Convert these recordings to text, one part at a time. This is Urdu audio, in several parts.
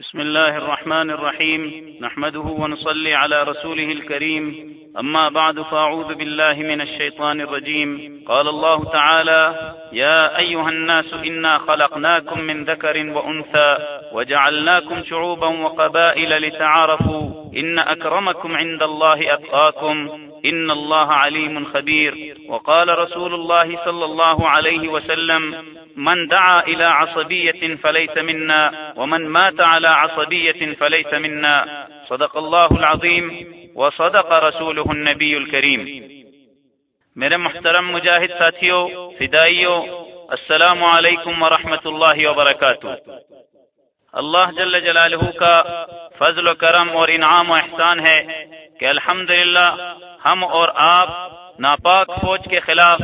بسم الله الرحمن الرحيم. نحمده ونصلي على رسوله الكريم. أما بعد فأعوذ بالله من الشيطان الرجيم. قال الله تعالى يا أيها الناس إنا خلقناكم من ذكر وأنثى وجعلناكم شعوبا وقبائل لتعارفوا. إن أكرمكم عند الله أتقاكم. إن الله عليم خبير. وقال رسول الله صلى الله عليه وسلم من دعا إلى عصبية فليس منا، ومن مات على عصبية فليس منا. صدق الله العظيم، وصدق رسوله النبي الكريم. میرے محترم مجاہد ساتھیوں فدائیوں السلام علیکم ورحمۃ اللہ وبرکاتہ. اللہ جل جلالہ کا فضل و کرم اور انعام و احسان ہے کہ الحمد ہم اور آپ ناپاک فوج کے خلاف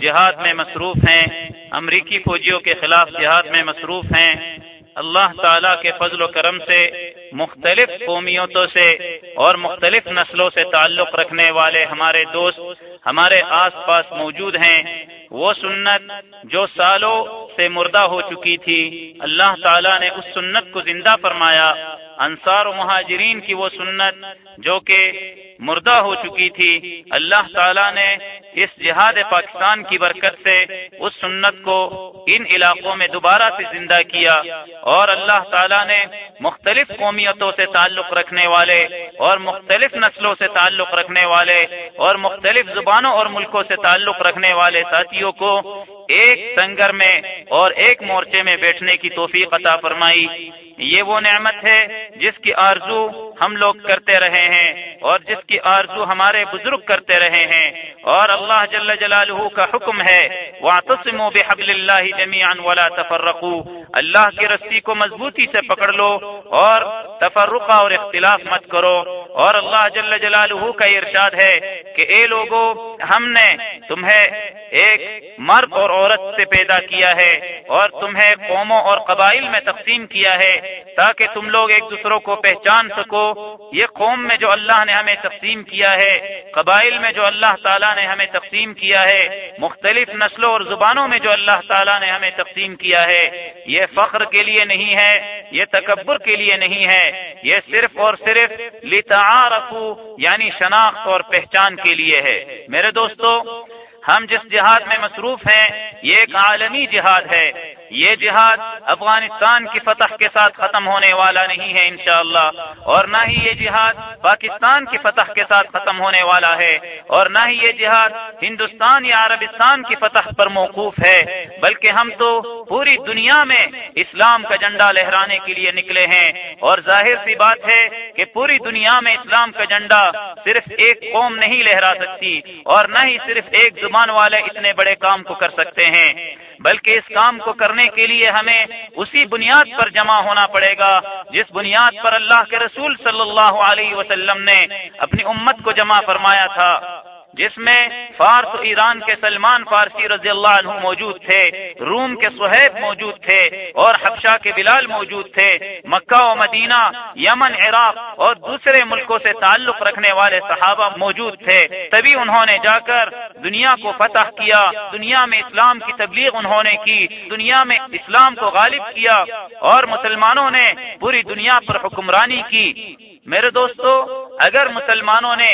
جہاد میں مصروف ہیں امریکی فوجیوں کے خلاف جہاد میں مصروف ہیں۔ اللہ تعالی کے فضل و کرم سے، مختلف قومیتوں سے اور مختلف نسلوں سے تعلق رکھنے والے ہمارے دوست، ہمارے آس پاس موجود ہیں۔ وہ سنت جو سالوں سے مردہ ہو چکی تھی، اللہ تعالیٰ نے اس سنت کو زندہ فرمایا۔ انصار و مہاجرین کی وہ سنت جو کہ مردہ ہو چکی تھی، اللہ تعالیٰ نے اس جہاد پاکستان کی برکت سے اس سنت کو ان علاقوں میں دوبارہ سے زندہ کیا اور اللہ تعالیٰ نے مختلف قومیتوں سے تعلق رکھنے والے اور مختلف نسلوں سے تعلق رکھنے والے اور مختلف زبانوں اور ملکوں سے تعلق رکھنے والے ساتھیوں کو ایک سنگر میں اور ایک مورچے میں بیٹھنے کی توفیق عطا فرمائی۔ یہ وہ نعمت ہے جس کی آرزو ہم لوگ کرتے رہے ہیں اور جس کی آرزو ہمارے بزرگ کرتے رہے ہیں اور اللہ جل جلالہ کا حکم ہے، وَاعْتَصِمُوا بِحَبْلِ اللَّهِ جَمِيعًا وَلَا تَفَرَّقُوا۔ اللہ کی رسی کو مضبوطی سے پکڑ لو اور تفرقہ اور اختلاف مت کرو۔ اور اللہ جل جلالہ کا ارشاد ہے کہ اے لوگوں ہم نے تمہیں ایک مرد اور عورت سے پیدا کیا ہے اور تمہیں قوموں اور قبائل میں تقسیم کیا ہے تاکہ تم لوگ ایک دوسروں کو پہچان سکو۔ یہ قوم میں جو اللہ نے ہمیں تقسیم کیا ہے، قبائل میں جو اللہ تعالیٰ نے ہمیں تقسیم کیا ہے، مختلف نسلوں اور زبانوں میں جو اللہ تعالیٰ نے ہمیں تقسیم کیا ہے، یہ فخر کے لیے نہیں ہے، یہ تکبر کے لیے نہیں ہے۔ یہ صرف اور صرف لتعارفو یعنی شناخت اور پہچان کے لیے ہے۔ میرے دوستو، ہم جس جہاد میں مصروف ہیں، یہ ایک عالمی جہاد ہے۔ یہ جہاد افغانستان کی فتح کے ساتھ ختم ہونے والا نہیں ہے انشاءاللہ، اور نہ ہی یہ جہاد پاکستان کی فتح کے ساتھ ختم ہونے والا ہے، اور نہ ہی یہ جہاد ہندوستان یا عربستان کی فتح پر موقوف ہے، بلکہ ہم تو پوری دنیا میں اسلام کا جھنڈا لہرانے کے لیے نکلے ہیں۔ اور ظاہر سی بات ہے کہ پوری دنیا میں اسلام کا جھنڈا صرف ایک قوم نہیں لہرا سکتی، اور نہ ہی صرف ایک زبان والے اتنے بڑے کام کو کر سکتے ہیں۔ بلکہ اس کام کو کرنے کے لیے ہمیں اسی بنیاد پر جمع ہونا پڑے گا، جس بنیاد پر اللہ کے رسول صلی اللہ علیہ وسلم نے اپنی امت کو جمع فرمایا تھا۔ جس میں فارس و ایران کے سلمان فارسی رضی اللہ عنہ موجود تھے، روم کے سہیب موجود تھے اور حبشہ کے بلال موجود تھے، مکہ و مدینہ، یمن، عراق اور دوسرے ملکوں سے تعلق رکھنے والے صحابہ موجود تھے۔ تبھی انہوں نے جا کر دنیا کو فتح کیا، دنیا میں اسلام کی تبلیغ انہوں نے کی، دنیا میں اسلام کو غالب کیا اور مسلمانوں نے پوری دنیا پر حکمرانی کی۔ میرے دوستو، اگر مسلمانوں نے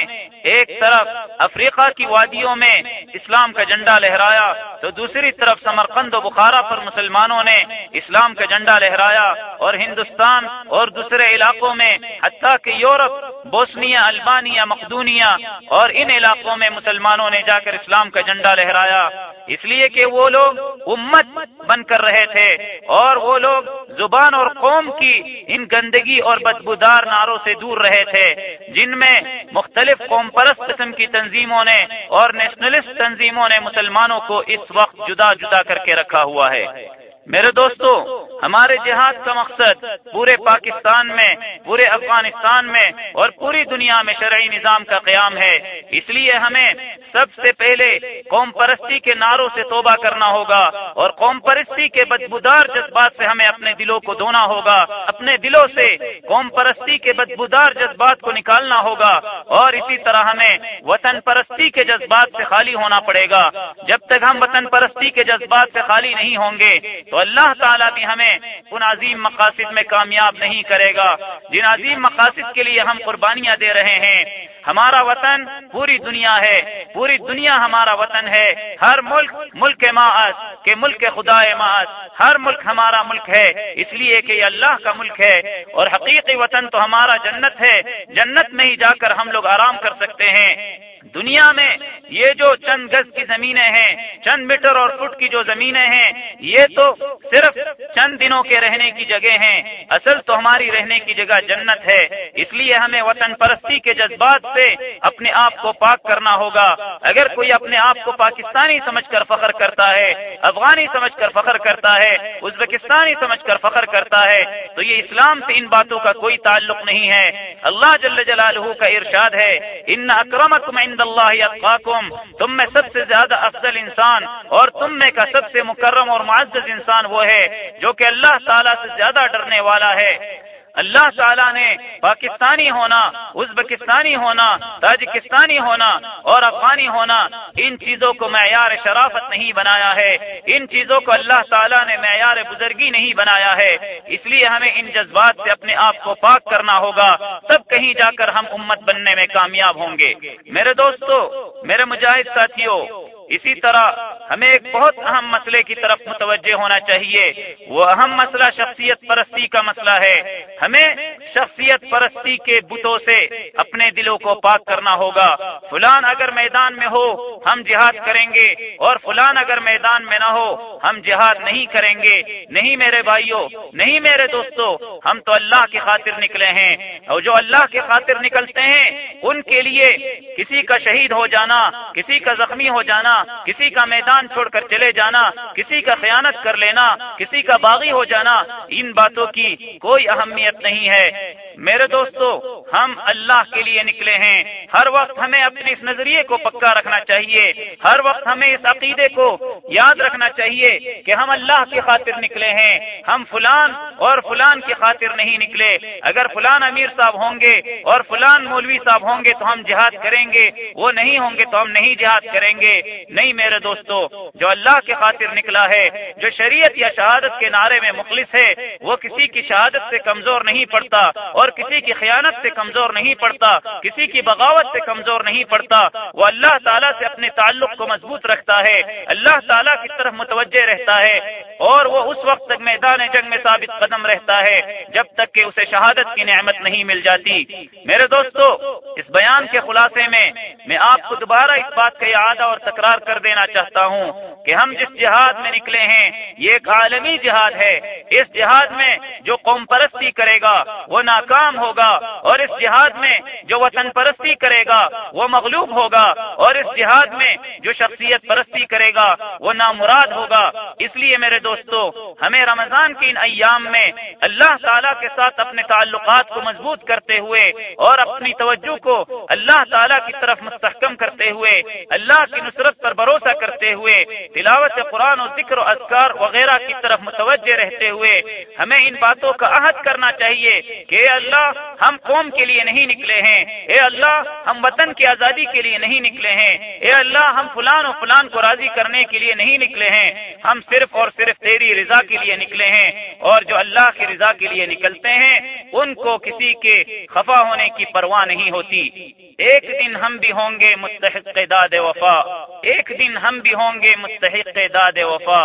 ایک طرف افریقہ کی وادیوں میں اسلام کا جھنڈا لہرایا، تو دوسری طرف سمرقند و بخارا پر مسلمانوں نے اسلام کا جھنڈا لہرایا اور ہندوستان اور دوسرے علاقوں میں، حتیٰ کہ یورپ، بوسنیا البانیا مقدونیا اور ان علاقوں میں مسلمانوں نے جا کر اسلام کا جھنڈا لہرایا۔ اس لیے کہ وہ لوگ امت بن کر رہے تھے اور وہ لوگ زبان اور قوم کی ان گندگی اور بدبودار ناروں سے دور رہے تھے، جن میں مختلف قوم پرست قسم کی تنظیموں نے اور نیشنلسٹ تنظیموں نے مسلمانوں کو اس وقت جدا جدا کر کے رکھا ہوا ہے۔ میرے دوستو، ہمارے جہاد کا مقصد پورے پاکستان میں، پورے افغانستان میں اور پوری دنیا میں شرعی نظام کا قیام ہے۔ اس لیے ہمیں سب سے پہلے قوم پرستی کے نعروں سے توبہ کرنا ہوگا اور قوم پرستی کے بدبودار جذبات سے ہمیں اپنے دلوں کو دھونا ہوگا۔ اپنے دلوں سے قوم پرستی کے بدبودار جذبات کو نکالنا ہوگا اور اسی طرح ہمیں وطن پرستی کے جذبات سے خالی ہونا پڑے گا۔ جب تک ہم وطن پرستی کے جذبات سے خالی نہیں ہوں گے تو اللہ تعالیٰ بھی ہمیں ان عظیم مقاصد میں کامیاب نہیں کرے گا۔ جن عظیم مقاصد کے لیے ہم قربانیاں دے رہے ہیں ہمارا وطن پوری دنیا ہے، پوری دنیا ہمارا وطن ہے۔ ہر ملک ملک ماس کے ملک خدا ماس ہر ملک ہمارا ملک ہے، اس لیے کہ یہ اللہ کا ملک ہے۔ اور حقیقی وطن تو ہمارا جنت ہے۔ جنت میں ہی جا کر ہم لوگ آرام کر سکتے ہیں۔ دنیا میں یہ جو چند گز کی زمینیں ہیں، چند میٹر اور فٹ کی جو زمینیں ہیں، یہ تو صرف چند دنوں کے رہنے کی جگہ ہیں۔ اصل تو ہماری رہنے کی جگہ جنت ہے۔ اس لیے ہمیں وطن پرستی کے جذبات سے اپنے آپ کو پاک کرنا ہوگا۔ اگر کوئی اپنے آپ کو پاکستانی سمجھ کر فخر کرتا ہے، افغانی سمجھ کر فخر کرتا ہے، ازبکستانی سمجھ کر فخر کرتا ہے، تو یہ اسلام سے ان باتوں کا کوئی تعلق نہیں ہے۔ اللہ جل جلالہ کا ارشاد ہے، ان اکرمکم عند اللہ تم میں سب سے زیادہ افضل انسان اور تم میں کا سب سے مکرم اور معزز انسان وہ ہے جو کہ اللہ تعالیٰ سے زیادہ ڈرنے والا ہے۔ اللہ تعالیٰ نے پاکستانی ہونا، ازبکستانی ہونا، تاجکستانی ہونا اور افغانی ہونا، ان چیزوں کو معیار شرافت نہیں بنایا ہے۔ ان چیزوں کو اللہ تعالیٰ نے معیار بزرگی نہیں بنایا ہے۔ اس لیے ہمیں ان جذبات سے اپنے آپ کو پاک کرنا ہوگا۔ تب کہیں جا کر ہم امت بننے میں کامیاب ہوں گے۔ میرے دوستو، میرے مجاہد ساتھیوں اسی طرح ہمیں ایک بہت اہم مسئلے کی طرف متوجہ ہونا چاہیے۔ وہ اہم مسئلہ شخصیت پرستی کا مسئلہ ہے۔ ہمیں شخصیت پرستی کے بتوں سے اپنے دلوں کو پاک کرنا ہوگا۔ فلان اگر میدان میں ہو، ہم جہاد کریں گے۔ اور فلان اگر میدان میں نہ ہو، ہم جہاد نہیں کریں گے۔ نہیں میرے بھائیوں، نہیں میرے دوستوں، ہم تو اللہ کی خاطر نکلے ہیں۔ اور جو اللہ کی خاطر نکلتے ہیں، ان کے لیے کسی کا شہید ہو جانا، کسی کا زخمی ہو جانا، کسی کا میدان چھوڑ کر چلے جانا، کسی کا خیانت کر لینا، کسی کا باغی ہو جانا، ان باتوں کی کوئی اہمیت نہیں ہے۔ میرے دوستو، ہم اللہ کے لیے نکلے ہیں۔ ہر وقت ہمیں اپنے اس نظریے کو پکا رکھنا چاہیے۔ ہر وقت ہمیں اس عقیدے کو یاد رکھنا چاہیے کہ ہم اللہ کی خاطر نکلے ہیں۔ ہم فلان اور فلان کی خاطر نہیں نکلے۔ اگر فلان امیر صاحب ہوں گے اور فلان مولوی صاحب ہوں گے تو ہم جہاد کریں گے۔ وہ نہیں ہوں گے تو ہم نہیں جہاد کریں گے۔ نہیں میرے دوستو جو اللہ کی خاطر نکلا ہے، جو شریعت یا شہادت کے نعرے میں مخلص ہے، وہ کسی کی شہادت سے کمزور نہیں پڑتا اور کسی کی خیانت سے کمزور نہیں پڑتا، کسی کی بغاوت سے کمزور نہیں پڑتا۔ وہ اللہ تعالیٰ سے اپنے تعلق کو مضبوط رکھتا ہے، اللہ تعالیٰ کی طرف متوجہ رہتا ہے اور وہ اس وقت تک میدان جنگ میں ثابت قدم رہتا ہے جب تک کہ اسے شہادت کی نعمت نہیں مل جاتی۔ میرے دوستو، اس بیان کے خلاصے میں میں آپ کو دوبارہ اس بات کا اعادہ اور تکرار کر دینا چاہتا ہوں۔ کہ ہم جس جہاد میں نکلے ہیں، یہ ایک عالمی جہاد ہے۔ اس جہاد میں جو قوم پرستی کرے گا، وہ ناکام ہوگا اور اس جہاد میں جو وطن پرستی کرے گا، وہ مغلوب ہوگا۔ اور اس جہاد میں جو شخصیت پرستی کرے گا، وہ نامراد ہوگا۔ اس لیے میرے دوستو، ہمیں رمضان کی ان ایام میں اللہ تعالیٰ کے ساتھ اپنے تعلقات کو مضبوط کرتے ہوئے اور اپنی توجہ کو اللہ تعالیٰ کی طرف مستحکم کرتے ہوئے، اللہ کی نصرت پر بھروسہ کرتے ہوئے تلاوت قرآن و ذکر و اذکار وغیرہ کی طرف متوجہ رہتے ہوئے ہمیں ان باتوں کا عہد کرنا چاہیے کہ اے اللہ، ہم قوم کے لیے نہیں نکلے ہیں۔ اے اللہ، ہم وطن کی آزادی کے لیے نہیں نکلے ہیں۔ اے اللہ، ہم فلان و فلان کو راضی کرنے کے لیے نہیں نکلے ہیں۔ ہم صرف اور صرف تیری رضا کے لیے نکلے ہیں۔ اور جو اللہ کی رضا کے لیے نکلتے ہیں، ان کو کسی کے خفا ہونے کی پرواہ نہیں ہوتی۔ ایک دن ہم بھی ہوں گے مستحق داد وفا۔ ایک دن ہم بھی ہوں گے مستحق داد وفا۔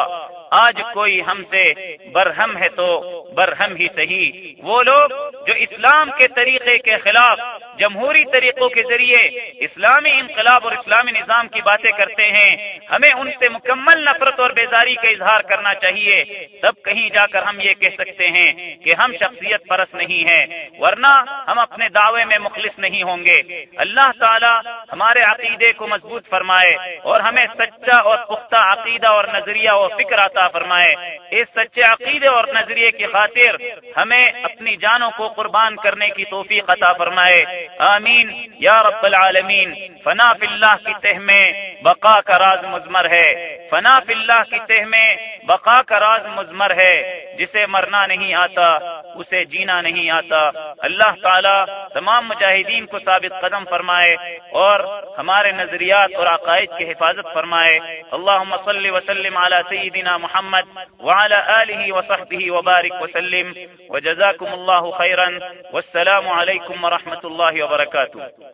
آج کوئی ہم سے برہم ہے تو برہم ہی صحیح۔ وہ لوگ جو اسلام کے طریقے کے خلاف جمہوری طریقوں کے ذریعے اسلامی انقلاب اور اسلامی نظام کی باتیں کرتے ہیں، ہمیں ان سے مکمل نفرت اور بیزاری کا اظہار کرنا چاہیے۔ تب کہیں جا کر ہم یہ کہہ سکتے ہیں کہ ہم شخصیت پرست نہیں ہیں، ورنہ ہم اپنے دعوے میں مخلص نہیں ہوں گے۔ اللہ تعالی ہمارے عقیدے کو مضبوط فرمائے اور ہمیں سچا اور پختہ عقیدہ اور نظریہ اور فکر آتا فرمائے۔ اس سچے عقیدے اور نظریے کی خاطر ہمیں اپنی جانوں کو قربان کرنے کی توفیق عطا فرمائے۔ آمین یا رب العالمین فنا فی اللہ کی تہ میں بقا کا راز مزمر ہے۔ فنا اللہ کی تہ میں بقا کا راز مزمر ہے۔ جسے مرنا نہیں آتا، اسے جینا نہیں آتا۔ اللہ تعالیٰ تمام مجاہدین کو ثابت قدم فرمائے اور ہمارے نظریات اور عقائد کی حفاظت فرمائے۔ اللہ صلی وسلم علی سیدنا محمد وعلى آله وصحبه وبارك وسلم۔ وجزاكم الله خيرا والسلام عليكم ورحمة الله وبركاته